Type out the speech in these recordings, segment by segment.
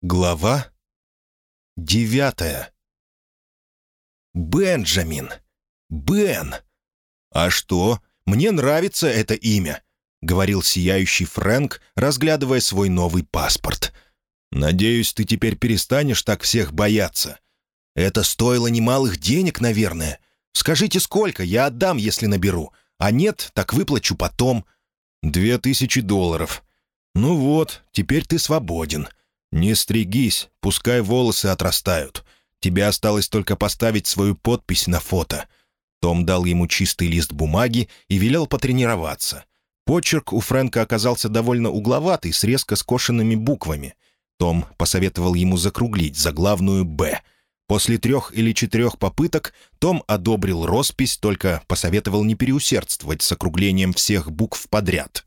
Глава девятая. «Бенджамин! Бен! А что? Мне нравится это имя!» — говорил сияющий Фрэнк, разглядывая свой новый паспорт. «Надеюсь, ты теперь перестанешь так всех бояться. Это стоило немалых денег, наверное. Скажите, сколько, я отдам, если наберу. А нет, так выплачу потом. Две тысячи долларов. Ну вот, теперь ты свободен. «Не стригись, пускай волосы отрастают. Тебе осталось только поставить свою подпись на фото». Том дал ему чистый лист бумаги и велел потренироваться. Почерк у Фрэнка оказался довольно угловатый, с резко скошенными буквами. Том посоветовал ему закруглить заглавную «Б». После трех или четырех попыток Том одобрил роспись, только посоветовал не переусердствовать с округлением всех букв подряд.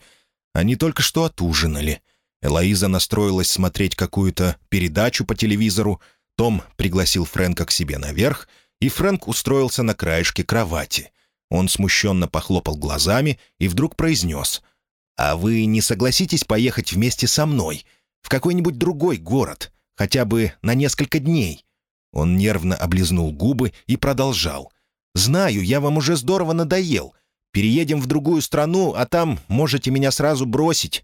Они только что отужинали. Элоиза настроилась смотреть какую-то передачу по телевизору. Том пригласил Фрэнка к себе наверх, и Фрэнк устроился на краешке кровати. Он смущенно похлопал глазами и вдруг произнес. «А вы не согласитесь поехать вместе со мной в какой-нибудь другой город, хотя бы на несколько дней?» Он нервно облизнул губы и продолжал. «Знаю, я вам уже здорово надоел. Переедем в другую страну, а там можете меня сразу бросить.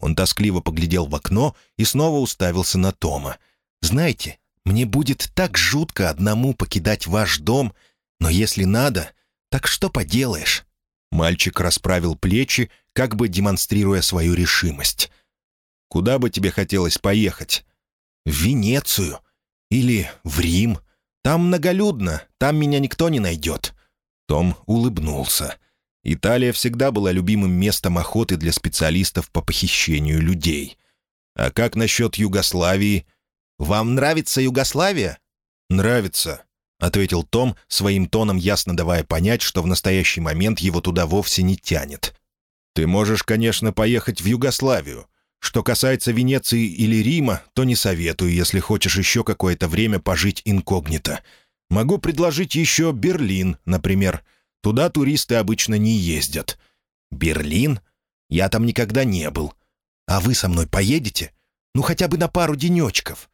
Он тоскливо поглядел в окно и снова уставился на Тома. «Знаете, мне будет так жутко одному покидать ваш дом, но если надо, так что поделаешь?» Мальчик расправил плечи, как бы демонстрируя свою решимость. «Куда бы тебе хотелось поехать?» «В Венецию. Или в Рим. Там многолюдно, там меня никто не найдет». Том улыбнулся. Италия всегда была любимым местом охоты для специалистов по похищению людей. А как насчет Югославии? Вам нравится Югославия? Нравится, — ответил Том, своим тоном ясно давая понять, что в настоящий момент его туда вовсе не тянет. «Ты можешь, конечно, поехать в Югославию. Что касается Венеции или Рима, то не советую, если хочешь еще какое-то время пожить инкогнито. Могу предложить еще Берлин, например. Туда туристы обычно не ездят. Берлин? Я там никогда не был. А вы со мной поедете? Ну, хотя бы на пару денечков».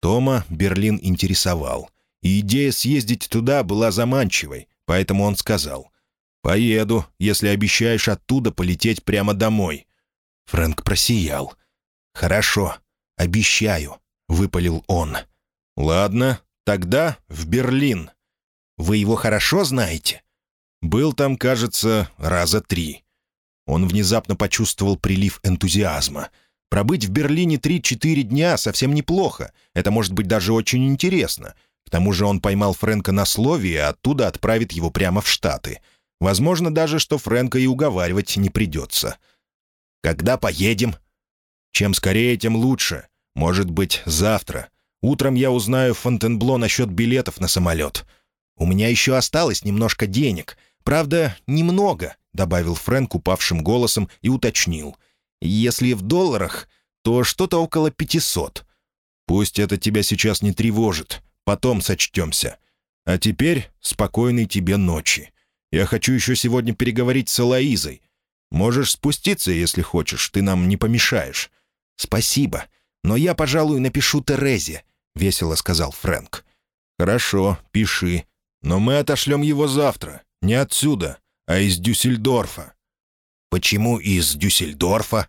Тома Берлин интересовал. И идея съездить туда была заманчивой, поэтому он сказал. «Поеду, если обещаешь оттуда полететь прямо домой». Фрэнк просиял. «Хорошо, обещаю», — выпалил он. «Ладно, тогда в Берлин. Вы его хорошо знаете?» Был там, кажется, раза три. Он внезапно почувствовал прилив энтузиазма. Пробыть в Берлине три-четыре дня совсем неплохо. Это может быть даже очень интересно. К тому же он поймал Фрэнка на слове и оттуда отправит его прямо в Штаты. Возможно даже, что Фрэнка и уговаривать не придется. «Когда поедем?» «Чем скорее, тем лучше. Может быть, завтра. Утром я узнаю в Фонтенбло насчет билетов на самолет. У меня еще осталось немножко денег. «Правда, немного», — добавил Фрэнк упавшим голосом и уточнил. «Если в долларах, то что-то около пятисот. Пусть это тебя сейчас не тревожит, потом сочтемся. А теперь спокойной тебе ночи. Я хочу еще сегодня переговорить с Элоизой. Можешь спуститься, если хочешь, ты нам не помешаешь». «Спасибо, но я, пожалуй, напишу Терезе», — весело сказал Фрэнк. «Хорошо, пиши. Но мы отошлем его завтра. Не отсюда, а из Дюссельдорфа». «Почему из Дюссельдорфа?»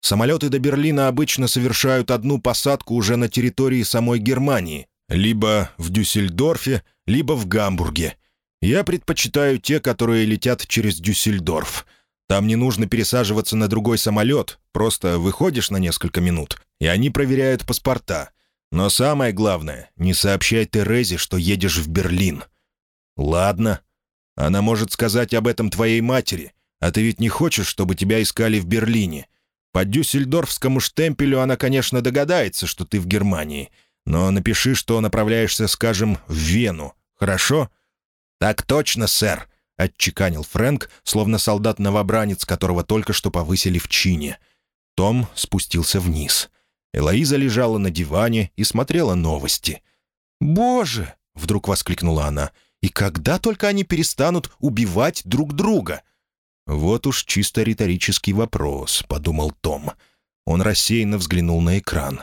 Самолеты до Берлина обычно совершают одну посадку уже на территории самой Германии, либо в Дюссельдорфе, либо в Гамбурге. Я предпочитаю те, которые летят через Дюссельдорф. Там не нужно пересаживаться на другой самолет, просто выходишь на несколько минут, и они проверяют паспорта. Но самое главное, не сообщай Терезе, что едешь в Берлин. Ладно, она может сказать об этом твоей матери, а ты ведь не хочешь, чтобы тебя искали в Берлине. По дюссельдорфскому штемпелю она, конечно, догадается, что ты в Германии, но напиши, что направляешься, скажем, в Вену, хорошо?» «Так точно, сэр», — отчеканил Фрэнк, словно солдат-новобранец, которого только что повысили в чине. Том спустился вниз. Элоиза лежала на диване и смотрела новости. «Боже!» — вдруг воскликнула она — и когда только они перестанут убивать друг друга? «Вот уж чисто риторический вопрос», — подумал Том. Он рассеянно взглянул на экран.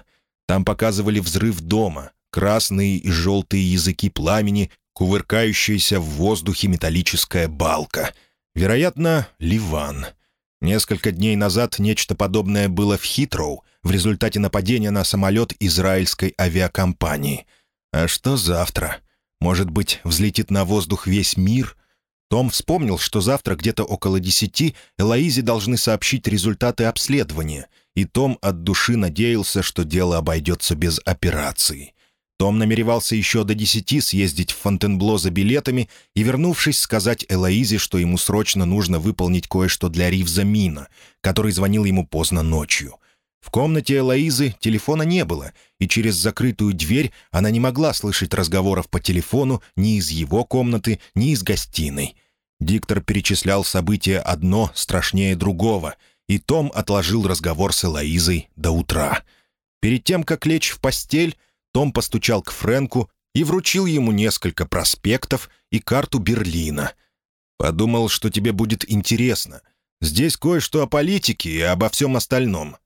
Там показывали взрыв дома, красные и желтые языки пламени, кувыркающаяся в воздухе металлическая балка. Вероятно, Ливан. Несколько дней назад нечто подобное было в Хитроу в результате нападения на самолет израильской авиакомпании. А что завтра? Может быть, взлетит на воздух весь мир? Том вспомнил, что завтра где-то около десяти Элоизе должны сообщить результаты обследования, и Том от души надеялся, что дело обойдется без операции. Том намеревался еще до десяти съездить в Фонтенбло за билетами и, вернувшись, сказать Элоизе, что ему срочно нужно выполнить кое-что для Ривза Мина, который звонил ему поздно ночью. В комнате Элоизы телефона не было, и через закрытую дверь она не могла слышать разговоров по телефону ни из его комнаты, ни из гостиной. Диктор перечислял события одно страшнее другого, и Том отложил разговор с Элоизой до утра. Перед тем, как лечь в постель, том постучал к Фрэнку и вручил ему несколько проспектов и карту Берлина. «Подумал, что тебе будет интересно. Здесь кое-что о политике и обо всем остальном».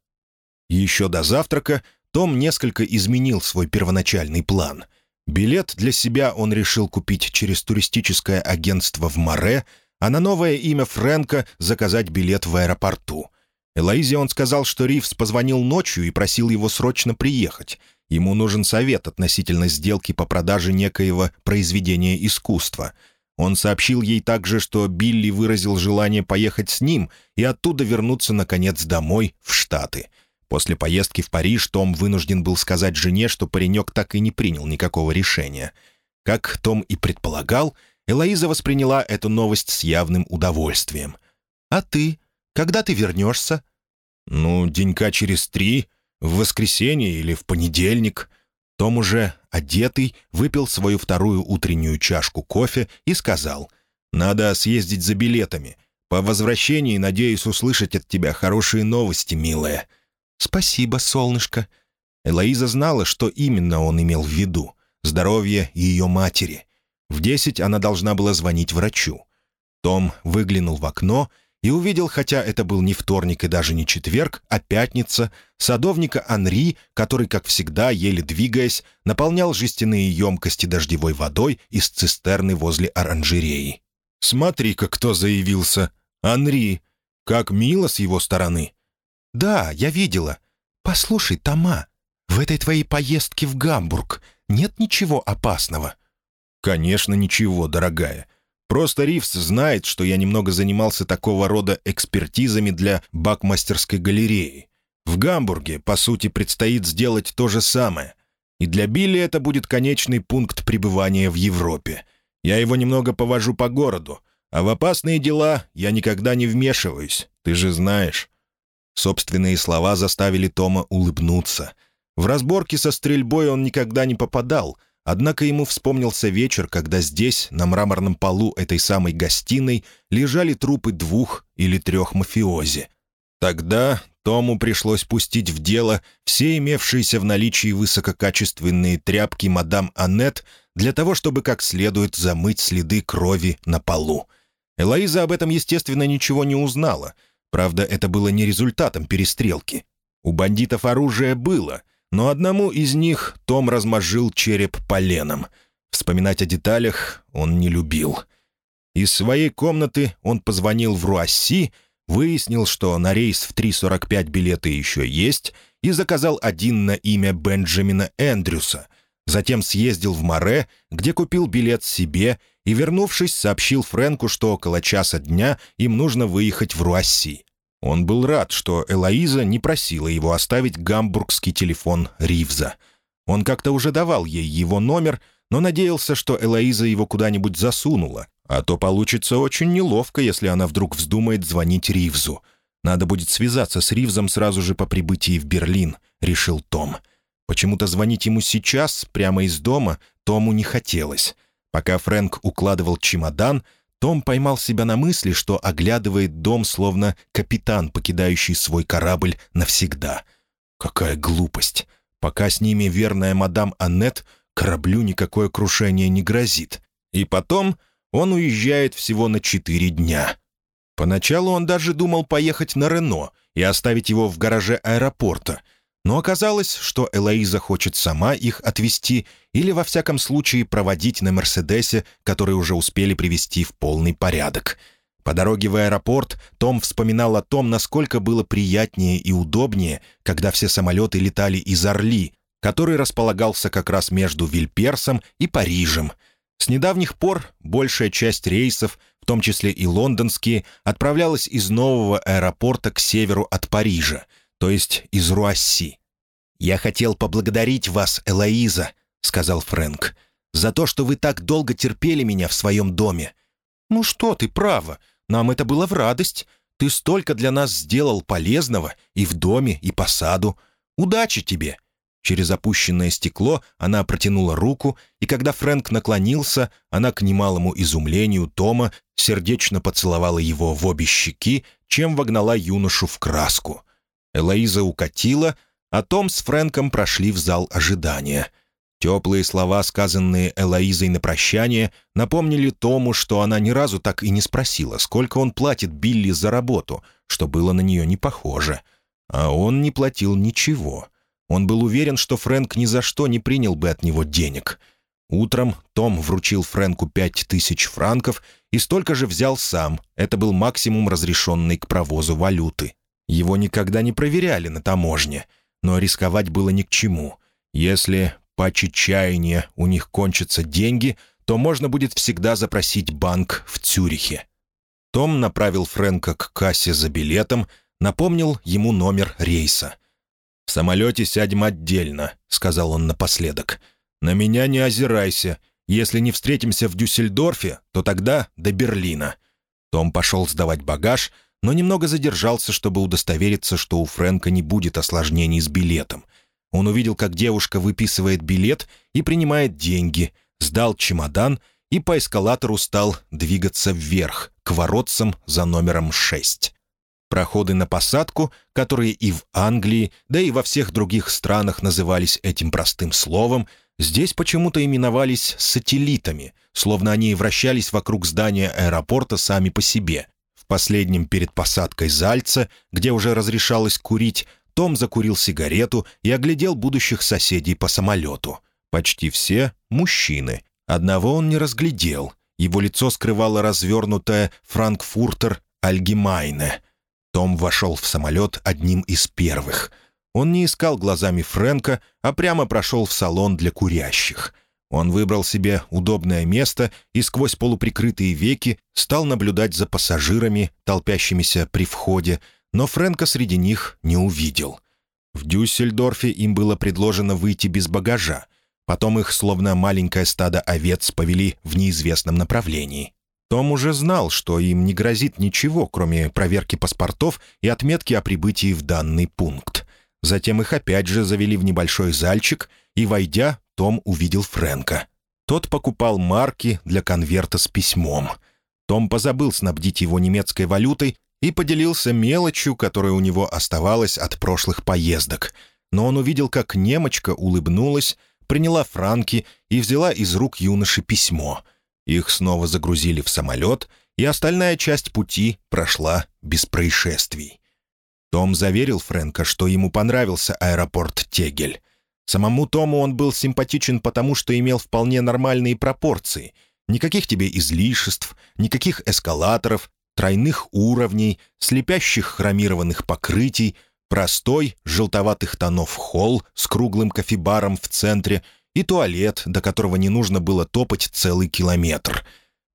Еще до завтрака Том несколько изменил свой первоначальный план. Билет для себя он решил купить через туристическое агентство в Море, а на новое имя Фрэнка заказать билет в аэропорту. Элоизе он сказал, что Ривз позвонил ночью и просил его срочно приехать — Ему нужен совет относительно сделки по продаже некоего произведения искусства. Он сообщил ей также, что Билли выразил желание поехать с ним и оттуда вернуться, наконец, домой, в Штаты. После поездки в Париж Том вынужден был сказать жене, что паренек так и не принял никакого решения. Как Том и предполагал, Элоиза восприняла эту новость с явным удовольствием. «А ты? Когда ты вернешься?» «Ну, денька через три», в воскресенье или в понедельник. Том уже, одетый, выпил свою вторую утреннюю чашку кофе и сказал, «Надо съездить за билетами. По возвращении надеюсь услышать от тебя хорошие новости, милая». «Спасибо, солнышко». Элоиза знала, что именно он имел в виду — здоровье ее матери. В десять она должна была звонить врачу. Том выглянул в окно — и увидел, хотя это был не вторник и даже не четверг, а пятница, садовника Анри, который, как всегда, еле двигаясь, наполнял жестяные емкости дождевой водой из цистерны возле оранжереи. «Смотри-ка, кто заявился! Анри! Как мило с его стороны!» «Да, я видела. Послушай, Тома, в этой твоей поездке в Гамбург нет ничего опасного?» «Конечно, ничего, дорогая. Просто Ривз знает, что я немного занимался такого рода экспертизами для бакмастерской галереи. В Гамбурге, по сути, предстоит сделать то же самое. И для Билли это будет конечный пункт пребывания в Европе. Я его немного повожу по городу, а в опасные дела я никогда не вмешиваюсь, ты же знаешь». Собственные слова заставили Тома улыбнуться. В разборки со стрельбой он никогда не попадал, Однако ему вспомнился вечер, когда здесь, на мраморном полу этой самой гостиной, лежали трупы двух или трех мафиози. Тогда Тому пришлось пустить в дело все имевшиеся в наличии высококачественные тряпки мадам Аннет для того, чтобы как следует замыть следы крови на полу. Элоиза об этом, естественно, ничего не узнала. Правда, это было не результатом перестрелки. У бандитов оружие было — но одному из них Том размозжил череп поленом. Вспоминать о деталях он не любил. Из своей комнаты он позвонил в Руасси, выяснил, что на рейс в 3.45 билеты еще есть, и заказал один на имя Бенджамина Эндрюса. Затем съездил в Море, где купил билет себе, и, вернувшись, сообщил Фрэнку, что около часа дня им нужно выехать в Руасси. Он был рад, что Элоиза не просила его оставить гамбургский телефон Ривза. Он как-то уже давал ей его номер, но надеялся, что Элоиза его куда-нибудь засунула, а то получится очень неловко, если она вдруг вздумает звонить Ривзу. Надо будет связаться с Ривзом сразу же по прибытии в Берлин, решил Том. Почему-то звонить ему сейчас, прямо из дома, Тому не хотелось. Пока Фрэнк укладывал чемодан — том поймал себя на мысли, что оглядывает дом, словно капитан, покидающий свой корабль навсегда. Какая глупость! Пока с ними верная мадам Аннет, кораблю никакое крушение не грозит. И потом он уезжает всего на четыре дня. Поначалу он даже думал поехать на Рено и оставить его в гараже аэропорта. Но оказалось, что Элоиза хочет сама их отвезти или, во всяком случае, проводить на «Мерседесе», который уже успели привести в полный порядок. По дороге в аэропорт Том вспоминал о том, насколько было приятнее и удобнее, когда все самолеты летали из Орли, который располагался как раз между Вильперсом и Парижем. С недавних пор большая часть рейсов, в том числе и лондонские, отправлялась из нового аэропорта к северу от Парижа — то есть из Руасси. «Я хотел поблагодарить вас, Элоиза», — сказал Фрэнк, «за то, что вы так долго терпели меня в своем доме». «Ну что ты, право, нам это было в радость. Ты столько для нас сделал полезного и в доме, и по саду. Удачи тебе!» Через опущенное стекло она протянула руку, и когда Фрэнк наклонился, она к немалому изумлению Тома сердечно поцеловала его в обе щеки, чем вогнала юношу в краску. Элоиза укатила, а Том с Фрэнком прошли в зал ожидания. Теплые слова, сказанные Элоизой на прощание, напомнили Тому, что она ни разу так и не спросила, сколько он платит Билли за работу, что было на нее не похоже. А он не платил ничего. Он был уверен, что Фрэнк ни за что не принял бы от него денег. Утром Том вручил Фрэнку пять тысяч франков и столько же взял сам. Это был максимум, разрешенный к провозу валюты. Его никогда не проверяли на таможне, но рисковать было ни к чему. Если по чаяния у них кончатся деньги, то можно будет всегда запросить банк в Цюрихе. Том направил Фрэнка к кассе за билетом, напомнил ему номер рейса. «В самолете сядем отдельно», — сказал он напоследок. «На меня не озирайся. Если не встретимся в Дюссельдорфе, то тогда до Берлина». Том пошел сдавать багаж — но немного задержался, чтобы удостовериться, что у Фрэнка не будет осложнений с билетом. Он увидел, как девушка выписывает билет и принимает деньги, сдал чемодан и по эскалатору стал двигаться вверх, к воротцам за номером 6. Проходы на посадку, которые и в Англии, да и во всех других странах назывались этим простым словом, здесь почему-то именовались «сателлитами», словно они вращались вокруг здания аэропорта сами по себе последнем перед посадкой Зальца, где уже разрешалось курить, том закурил сигарету и оглядел будущих соседей по самолету. Почти все — мужчины. Одного он не разглядел. Его лицо скрывало развернутое «Франкфуртер Альгемайне». Том вошел в самолет одним из первых. Он не искал глазами Фрэнка, а прямо прошел в салон для курящих — он выбрал себе удобное место и сквозь полуприкрытые веки стал наблюдать за пассажирами, толпящимися при входе, но Фрэнка среди них не увидел. В Дюссельдорфе им было предложено выйти без багажа. Потом их, словно маленькое стадо овец, повели в неизвестном направлении. Том уже знал, что им не грозит ничего, кроме проверки паспортов и отметки о прибытии в данный пункт. Затем их опять же завели в небольшой зальчик, и, войдя, том увидел Фрэнка. Тот покупал марки для конверта с письмом. Том позабыл снабдить его немецкой валютой и поделился мелочью, которая у него оставалась от прошлых поездок. Но он увидел, как немочка улыбнулась, приняла франки и взяла из рук юноши письмо. Их снова загрузили в самолет, и остальная часть пути прошла без происшествий. Том заверил Фрэнка, что ему понравился аэропорт Тегель. Самому Тому он был симпатичен потому, что имел вполне нормальные пропорции. Никаких тебе излишеств, никаких эскалаторов, тройных уровней, слепящих хромированных покрытий, простой, желтоватых тонов холл с круглым кофебаром в центре и туалет, до которого не нужно было топать целый километр.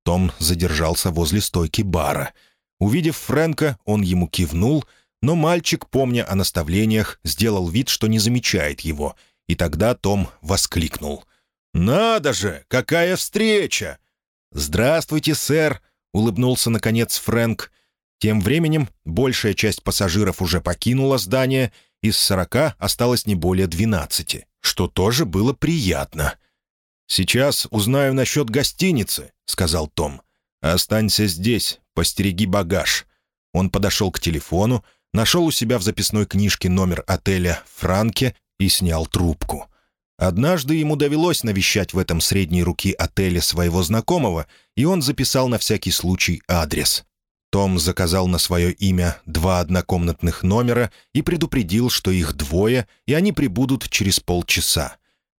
Том задержался возле стойки бара. Увидев Фрэнка, он ему кивнул, но мальчик, помня о наставлениях, сделал вид, что не замечает его — и тогда Том воскликнул. «Надо же, какая встреча!» «Здравствуйте, сэр!» — улыбнулся, наконец, Фрэнк. Тем временем большая часть пассажиров уже покинула здание, из сорока осталось не более двенадцати, что тоже было приятно. «Сейчас узнаю насчет гостиницы», — сказал Том. «Останься здесь, постереги багаж». Он подошел к телефону, нашел у себя в записной книжке номер отеля «Франке» и снял трубку. Однажды ему довелось навещать в этом средней руки отеле своего знакомого, и он записал на всякий случай адрес. Том заказал на свое имя два однокомнатных номера и предупредил, что их двое, и они прибудут через полчаса.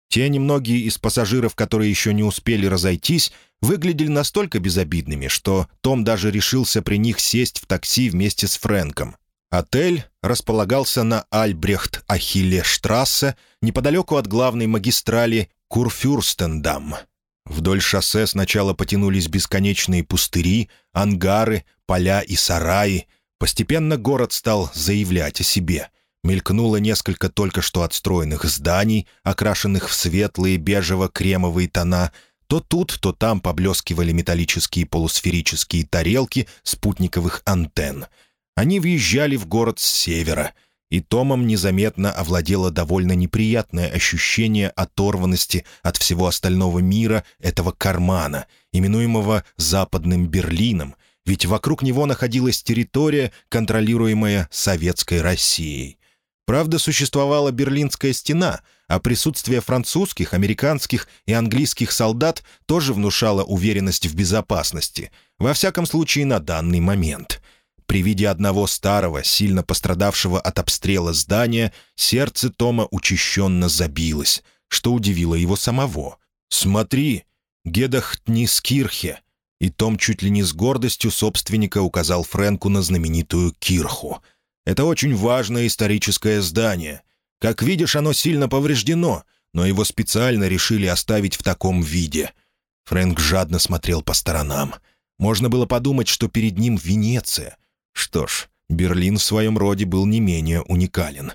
Те немногие из пассажиров, которые еще не успели разойтись, выглядели настолько безобидными, что Том даже решился при них сесть в такси вместе с Фрэнком. Отель располагался на Альбрехт-Ахилле-штрассе, неподалеку от главной магистрали Курфюрстендам. Вдоль шоссе сначала потянулись бесконечные пустыри, ангары, поля и сараи. Постепенно город стал заявлять о себе. Мелькнуло несколько только что отстроенных зданий, окрашенных в светлые бежево-кремовые тона. То тут, то там поблескивали металлические полусферические тарелки спутниковых антенн. Они въезжали в город с севера — и Томом незаметно овладело довольно неприятное ощущение оторванности от всего остального мира этого кармана, именуемого Западным Берлином, ведь вокруг него находилась территория, контролируемая Советской Россией. Правда, существовала Берлинская стена, а присутствие французских, американских и английских солдат тоже внушало уверенность в безопасности, во всяком случае на данный момент — при виде одного старого, сильно пострадавшего от обстрела здания, сердце Тома учащенно забилось, что удивило его самого. «Смотри, Гедахтнискирхе!» И Том чуть ли не с гордостью собственника указал Фрэнку на знаменитую кирху. «Это очень важное историческое здание. Как видишь, оно сильно повреждено, но его специально решили оставить в таком виде». Фрэнк жадно смотрел по сторонам. Можно было подумать, что перед ним Венеция — что ж, Берлин в своем роде был не менее уникален.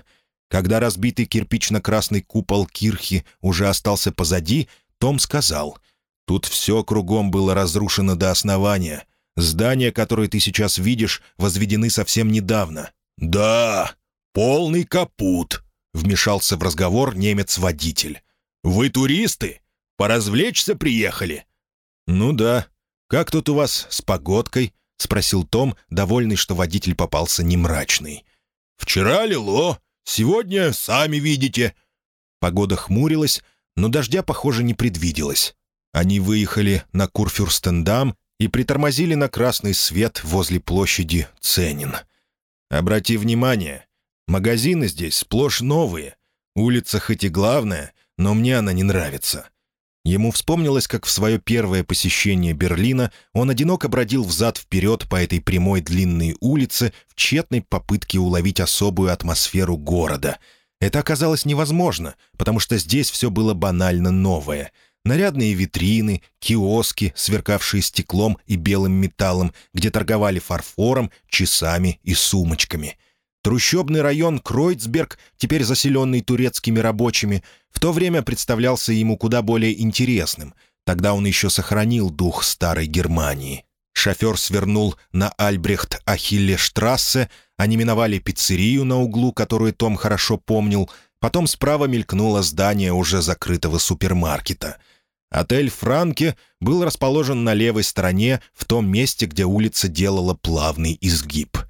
Когда разбитый кирпично-красный купол кирхи уже остался позади, том сказал, «Тут все кругом было разрушено до основания. Здания, которые ты сейчас видишь, возведены совсем недавно». «Да, полный капут», — вмешался в разговор немец-водитель. «Вы туристы? Поразвлечься приехали?» «Ну да. Как тут у вас с погодкой?» — спросил Том, довольный, что водитель попался не мрачный. «Вчера лило, сегодня сами видите». Погода хмурилась, но дождя, похоже, не предвиделось. Они выехали на Курфюрстендам и притормозили на красный свет возле площади Ценин. «Обрати внимание, магазины здесь сплошь новые. Улица хоть и главная, но мне она не нравится. Ему вспомнилось, как в свое первое посещение Берлина он одиноко бродил взад-вперед по этой прямой длинной улице в тщетной попытке уловить особую атмосферу города. Это оказалось невозможно, потому что здесь все было банально новое. Нарядные витрины, киоски, сверкавшие стеклом и белым металлом, где торговали фарфором, часами и сумочками — Трущобный район Кройцберг, теперь заселенный турецкими рабочими, в то время представлялся ему куда более интересным. Тогда он еще сохранил дух старой Германии. Шофер свернул на Альбрехт-Ахилле-штрассе, они миновали пиццерию на углу, которую Том хорошо помнил, потом справа мелькнуло здание уже закрытого супермаркета. Отель «Франке» был расположен на левой стороне, в том месте, где улица делала плавный изгиб —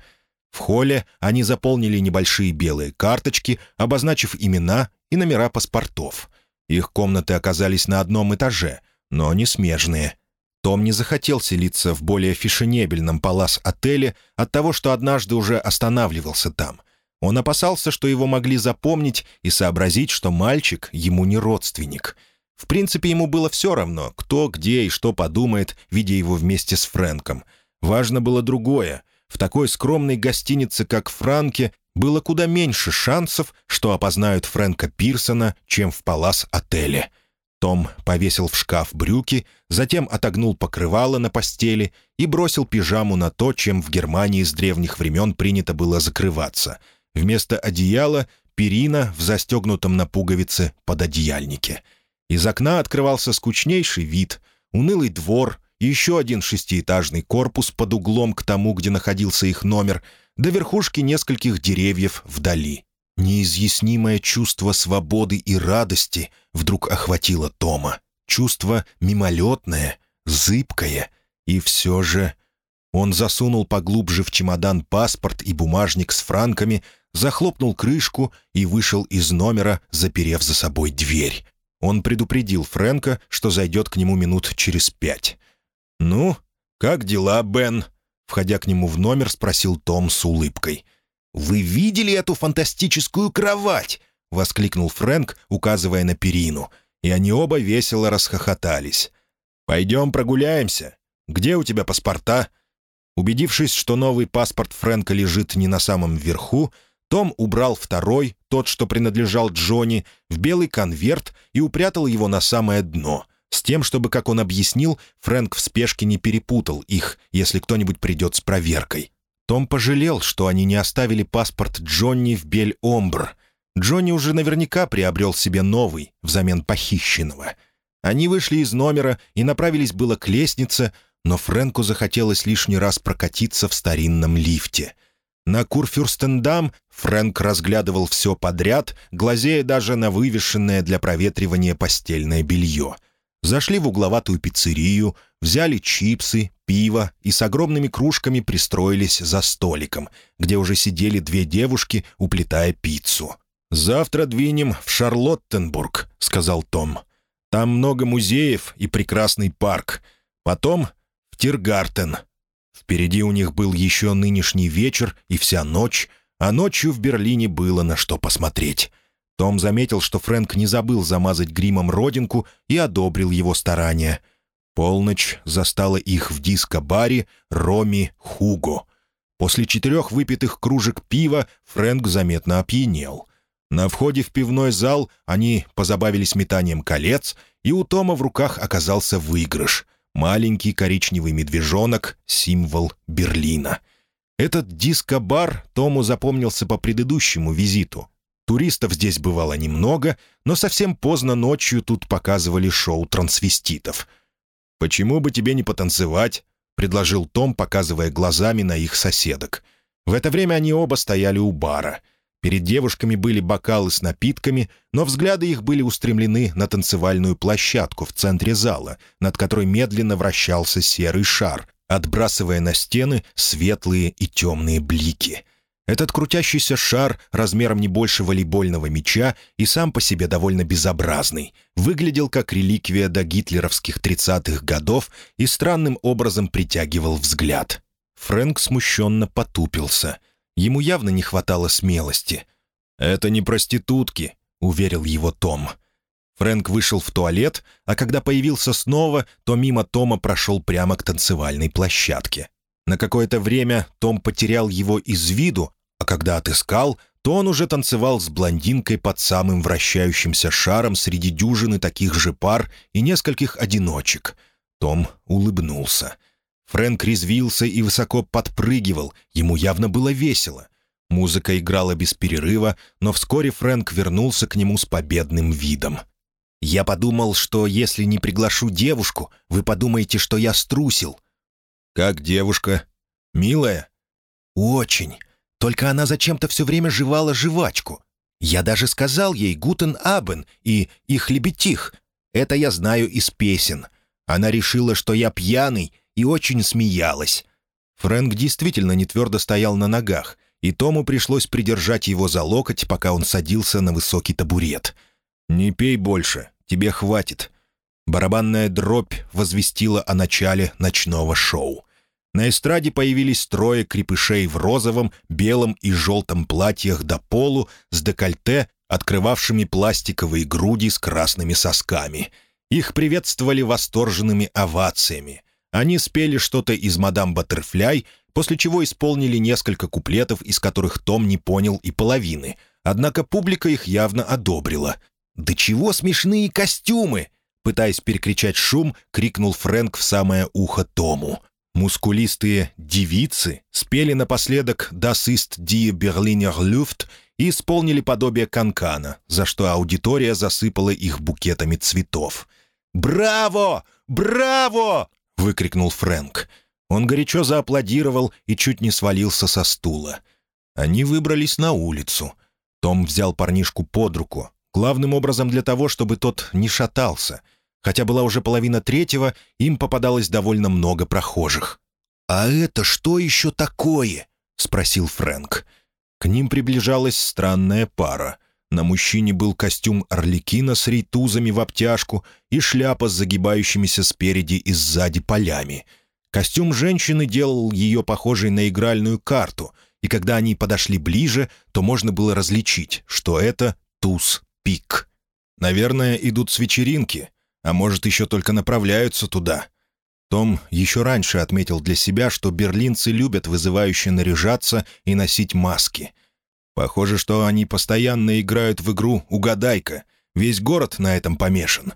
в холле они заполнили небольшие белые карточки, обозначив имена и номера паспортов. Их комнаты оказались на одном этаже, но не смежные. Том не захотел селиться в более фешенебельном палас-отеле от того, что однажды уже останавливался там. Он опасался, что его могли запомнить и сообразить, что мальчик ему не родственник. В принципе, ему было все равно, кто, где и что подумает, видя его вместе с Фрэнком. Важно было другое — в такой скромной гостинице, как Франке, было куда меньше шансов, что опознают Фрэнка Пирсона, чем в Палас-отеле. Том повесил в шкаф брюки, затем отогнул покрывало на постели и бросил пижаму на то, чем в Германии с древних времен принято было закрываться. Вместо одеяла — перина в застегнутом на пуговице пододеяльнике. Из окна открывался скучнейший вид, унылый двор — еще один шестиэтажный корпус под углом к тому, где находился их номер, до верхушки нескольких деревьев вдали. Неизъяснимое чувство свободы и радости вдруг охватило Тома. Чувство мимолетное, зыбкое. И все же... Он засунул поглубже в чемодан паспорт и бумажник с франками, захлопнул крышку и вышел из номера, заперев за собой дверь. Он предупредил Фрэнка, что зайдет к нему минут через пять. «Ну, как дела, Бен?» входя к нему в номер, спросил Том с улыбкой. «Вы видели эту фантастическую кровать?» — воскликнул Фрэнк, указывая на перину. И они оба весело расхохотались. «Пойдем прогуляемся. Где у тебя паспорта?» Убедившись, что новый паспорт Фрэнка лежит не на самом верху, том убрал второй, тот, что принадлежал Джонни, в белый конверт и упрятал его на самое дно, с тем, чтобы, как он объяснил, Фрэнк в спешке не перепутал их, если кто-нибудь придет с проверкой. Том пожалел, что они не оставили паспорт Джонни в Бель-Омбр. Джонни уже наверняка приобрел себе новый взамен похищенного. Они вышли из номера и направились было к лестнице, но Фрэнку захотелось лишний раз прокатиться в старинном лифте — на Курфюрстендам Фрэнк разглядывал все подряд, глазея даже на вывешенное для проветривания постельное белье. Зашли в угловатую пиццерию, взяли чипсы, пиво и с огромными кружками пристроились за столиком, где уже сидели две девушки, уплетая пиццу. «Завтра двинем в Шарлоттенбург», — сказал Том. «Там много музеев и прекрасный парк. Потом в Тиргартен, Впереди у них был еще нынешний вечер и вся ночь, а ночью в Берлине было на что посмотреть. Том заметил, что Фрэнк не забыл замазать гримом родинку и одобрил его старания. Полночь застала их в диско-баре Роми Хуго. После четырех выпитых кружек пива Фрэнк заметно опьянел. На входе в пивной зал они позабавились метанием колец, и у Тома в руках оказался выигрыш — маленький коричневый медвежонок — символ Берлина. Этот диско-бар Тому запомнился по предыдущему визиту. Туристов здесь бывало немного, но совсем поздно ночью тут показывали шоу трансвеститов. «Почему бы тебе не потанцевать?» — предложил Том, показывая глазами на их соседок. В это время они оба стояли у бара — Перед девушками были бокалы с напитками, но взгляды их были устремлены на танцевальную площадку в центре зала, над которой медленно вращался серый шар, отбрасывая на стены светлые и темные блики. Этот крутящийся шар размером не больше волейбольного мяча и сам по себе довольно безобразный, выглядел как реликвия до гитлеровских 30-х годов и странным образом притягивал взгляд. Фрэнк смущенно потупился — Ему явно не хватало смелости. «Это не проститутки», — уверил его Том. Фрэнк вышел в туалет, а когда появился снова, то мимо Тома прошел прямо к танцевальной площадке. На какое-то время Том потерял его из виду, а когда отыскал, то он уже танцевал с блондинкой под самым вращающимся шаром среди дюжины таких же пар и нескольких одиночек. Том улыбнулся — Фрэнк резвился и высоко подпрыгивал, ему явно было весело. Музыка играла без перерыва, но вскоре Фрэнк вернулся к нему с победным видом. «Я подумал, что если не приглашу девушку, вы подумаете, что я струсил». «Как девушка? Милая?» «Очень. Только она зачем-то все время жевала жвачку. Я даже сказал ей «Гутен Абен» и «Их лебетих». Это я знаю из песен. Она решила, что я пьяный, и очень смеялась. Фрэнк действительно не твердо стоял на ногах, и Тому пришлось придержать его за локоть, пока он садился на высокий табурет. «Не пей больше, тебе хватит». Барабанная дробь возвестила о начале ночного шоу. На эстраде появились трое крепышей в розовом, белом и желтом платьях до полу с декольте, открывавшими пластиковые груди с красными сосками. Их приветствовали восторженными овациями. Они спели что-то из «Мадам Баттерфляй», после чего исполнили несколько куплетов, из которых Том не понял и половины. Однако публика их явно одобрила. «Да чего смешные костюмы!» Пытаясь перекричать шум, крикнул Фрэнк в самое ухо Тому. Мускулистые «девицы» спели напоследок «Das ist die Berliner Luft» и исполнили подобие канкана, за что аудитория засыпала их букетами цветов. «Браво! Браво!» выкрикнул Фрэнк. Он горячо зааплодировал и чуть не свалился со стула. Они выбрались на улицу. Том взял парнишку под руку, главным образом для того, чтобы тот не шатался. Хотя была уже половина третьего, им попадалось довольно много прохожих. «А это что еще такое?» — спросил Фрэнк. К ним приближалась странная пара — на мужчине был костюм орликина с рейтузами в обтяжку и шляпа с загибающимися спереди и сзади полями. Костюм женщины делал ее похожей на игральную карту, и когда они подошли ближе, то можно было различить, что это туз-пик. Наверное, идут с вечеринки, а может, еще только направляются туда. Том еще раньше отметил для себя, что берлинцы любят вызывающе наряжаться и носить маски. Похоже, что они постоянно играют в игру «Угадайка». Весь город на этом помешан.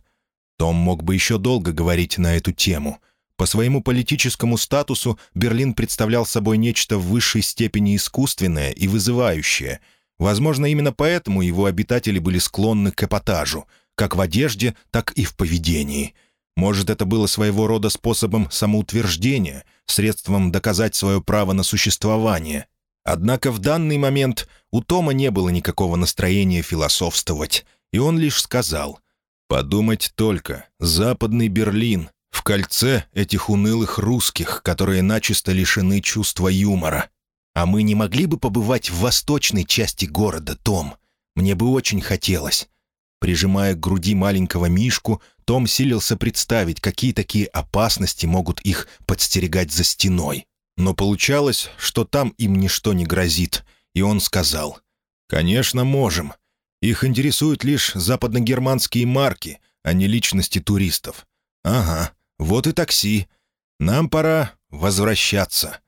Том мог бы еще долго говорить на эту тему — по своему политическому статусу Берлин представлял собой нечто в высшей степени искусственное и вызывающее. Возможно, именно поэтому его обитатели были склонны к эпатажу, как в одежде, так и в поведении. Может, это было своего рода способом самоутверждения, средством доказать свое право на существование. Однако в данный момент у Тома не было никакого настроения философствовать, и он лишь сказал «Подумать только, Западный Берлин, в кольце этих унылых русских, которые начисто лишены чувства юмора. А мы не могли бы побывать в восточной части города, Том? Мне бы очень хотелось». Прижимая к груди маленького Мишку, Том силился представить, какие такие опасности могут их подстерегать за стеной. Но получалось, что там им ничто не грозит, и он сказал, «Конечно, можем. Их интересуют лишь западногерманские марки, а не личности туристов. Ага, вот и такси. Нам пора возвращаться».